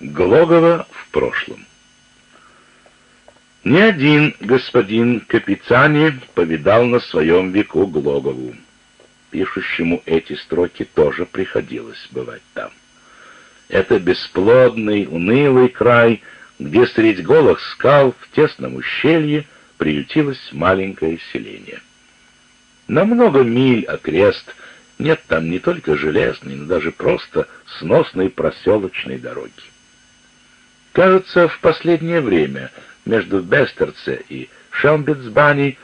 Глогова в прошлом. Ни один господин Капитани повидал на своем веку Глогову. Пишущему эти строки тоже приходилось бывать там. Это бесплодный, унылый край, где средь голых скал в тесном ущелье приютилось маленькое селение. На много миль окрест нет там не только железной, но даже просто сносной проселочной дороги. Кажется, в последнее время между Бестерце и Шелмбецбани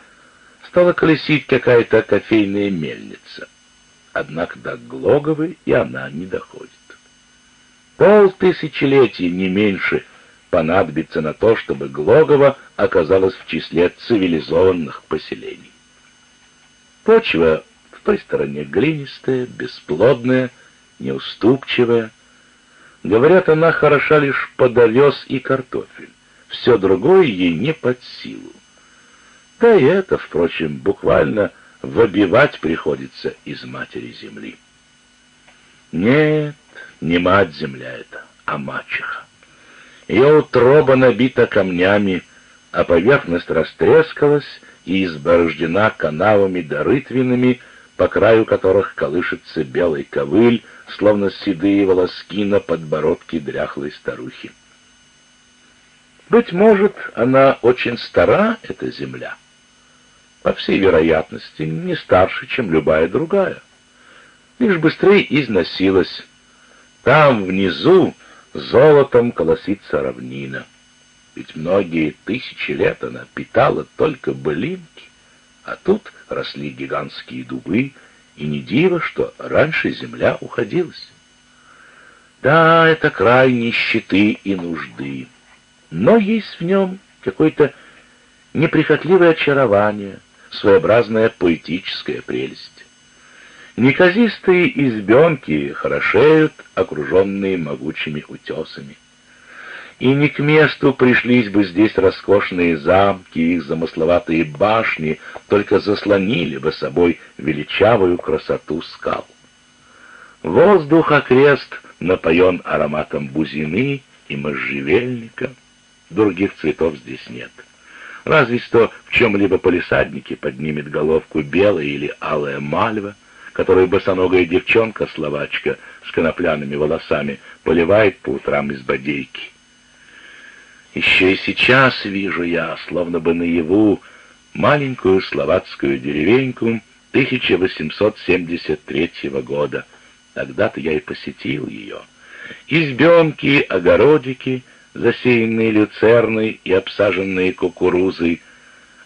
стала колесить какая-то кофейная мельница. Однако до Глоговой и она не доходит. Полтысячелетий, не меньше, понадобится на то, чтобы Глогова оказалась в числе цивилизованных поселений. Почва в той стороне глинистая, бесплодная, неуступчивая, Говорят, она хороша лишь под овес и картофель. Все другое ей не под силу. Да и это, впрочем, буквально выбивать приходится из матери земли. Нет, не мать земля это, а мачеха. Ее утроба набита камнями, а поверхность растрескалась и изборождена канавами да рытвинами, по краю которых колышется белый ковыль, словно седые волоски на подбородке дряхлой старухи. Быть может, она очень стара, эта земля. По всей вероятности, не старше, чем любая другая. Лишь быстрее износилась. Там, внизу, золотом колосится равнина. Ведь многие тысячи лет она питала только былинки, а тут росли гигантские дубы, и не диво, что раньше земля уходилась. Да, это край нищеты и нужды, но есть в нем какое-то неприхотливое очарование, своеобразная поэтическая прелесть. Неказистые избенки хорошеют, окруженные могучими утесами. И не к месту пришлись бы здесь роскошные замки, их замысловатые башни, только заслонили бы собой величавую красоту скал. Воздух окрест напоен ароматом бузины и можжевельника. Других цветов здесь нет. Разве что в чем-либо полисаднике поднимет головку белая или алая мальва, которую босоногая девчонка-словачка с конопляными волосами поливает по утрам из бодейки. Еще и сейчас вижу я, словно бы наяву, маленькую словацкую деревеньку 1873 года. Тогда-то я и посетил ее. Избенки, огородики, засеянные люцерной и обсаженные кукурузой,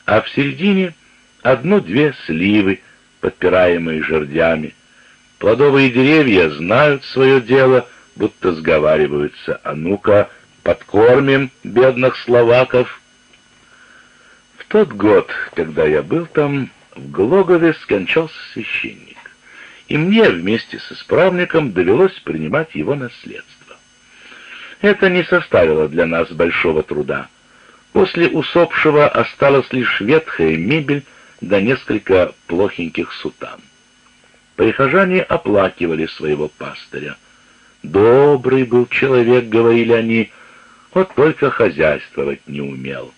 а в середине одну-две сливы, подпираемые жердями. Плодовые деревья знают свое дело, будто сговариваются, а ну-ка, подкормим бедных словаков. В тот год, когда я был там, в Глогове скончался священник, и мне вместе с исправником довелось принимать его наследство. Это не составило для нас большого труда. После усопшего осталась лишь ветхая мебель да несколько плохеньких сутан. Прихожане оплакивали своего пастыря. «Добрый был человек», — говорили они, — вот только хозяйствовать не умел.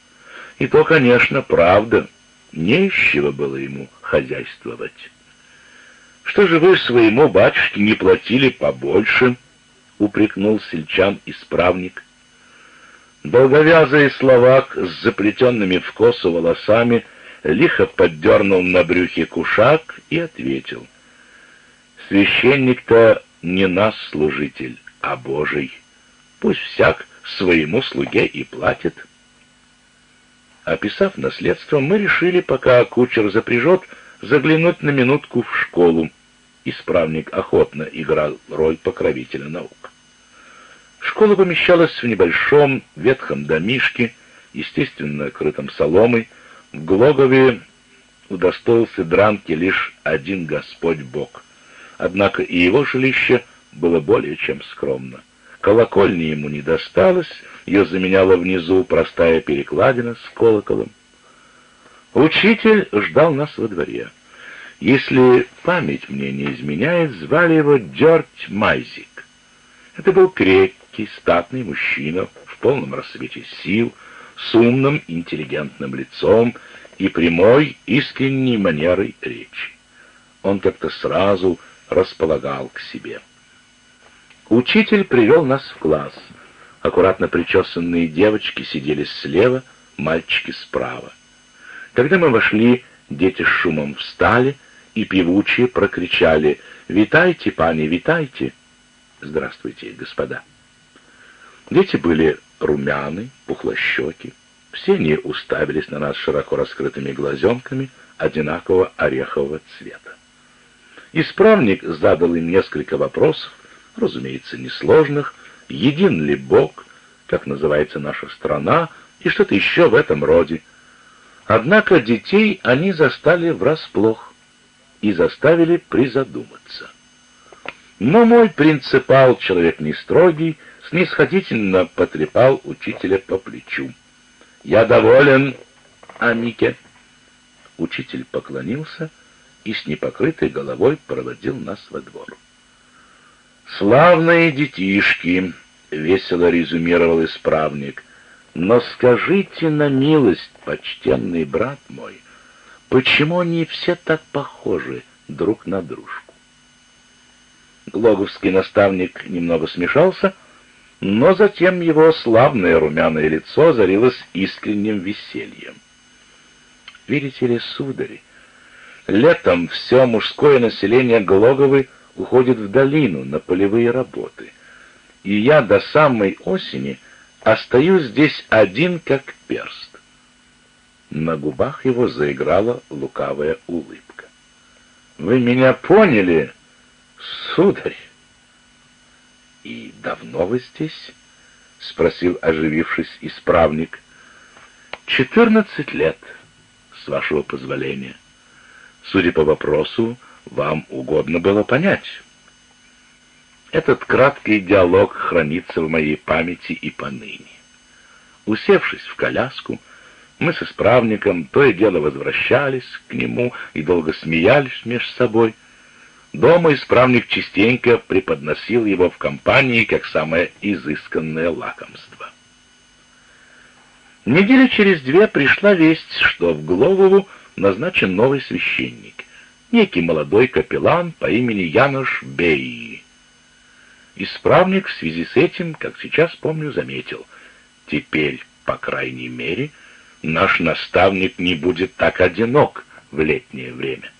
И то, конечно, правда, нечего было ему хозяйствовать. «Что же вы своему батюшке не платили побольше?» — упрекнул сельчан-исправник. Долговязый словак с заплетенными в косу волосами лихо поддернул на брюхе кушак и ответил. «Священник-то не нас служитель, а Божий. Пусть всяк своему слуге и платит. Описав наследство, мы решили, пока кучер запряжет, заглянуть на минутку в школу. Исправник охотно играл роль покровителя наук. Школа помещалась в небольшом ветхом домишке, естественно, крытом соломой. В Глогове удостоился дранки лишь один Господь Бог. Однако и его жилище было более чем скромно. Колокольни ему не досталось, ее заменяла внизу простая перекладина с колоколом. Учитель ждал нас во дворе. Если память мне не изменяет, звали его Дёрть Майзик. Это был крепкий, статный мужчина в полном рассвете сил, с умным, интеллигентным лицом и прямой, искренней манерой речи. Он как-то сразу располагал к себе. Учитель привел нас в класс. Аккуратно причесанные девочки сидели слева, мальчики справа. Когда мы вошли, дети с шумом встали и певучие прокричали «Витайте, пани, витайте!» «Здравствуйте, господа!» Дети были румяны, пухлощеки. Все они уставились на нас широко раскрытыми глазенками одинакового орехового цвета. Исправник задал им несколько вопросов, разумеется, несложных, един ли Бог, как называется наша страна, и что-то еще в этом роде. Однако детей они застали врасплох и заставили призадуматься. Но мой принципал, человек не строгий, снисходительно потрепал учителя по плечу. «Я доволен, Анике». Учитель поклонился и с непокрытой головой проводил нас во двор. «Славные детишки!» — весело резюмировал исправник. «Но скажите на милость, почтенный брат мой, почему они все так похожи друг на дружку?» Глоговский наставник немного смешался, но затем его славное румяное лицо озарилось искренним весельем. «Видите ли, судари, летом все мужское население Глоговой уходит в долину на полевые работы, и я до самой осени остаюсь здесь один как перст. На губах его заиграла лукавая улыбка. «Вы меня поняли, сударь?» «И давно вы здесь?» — спросил, оживившись, исправник. «Четырнадцать лет, с вашего позволения. Судя по вопросу, вам угодно было понять. Этот краткий диалог хранится в моей памяти и поныне. Усевшись в коляску, мы с исправником то и дело возвращались к нему и долго смеялись между собой. Дома исправник частенько преподносил его в компании как самое изысканное лакомство. Недели через две пришла весть, что в Гловову назначен новый священник некий молодой капеллан по имени Януш Бей. Исправник в связи с этим, как сейчас помню, заметил, теперь, по крайней мере, наш наставник не будет так одинок в летнее время.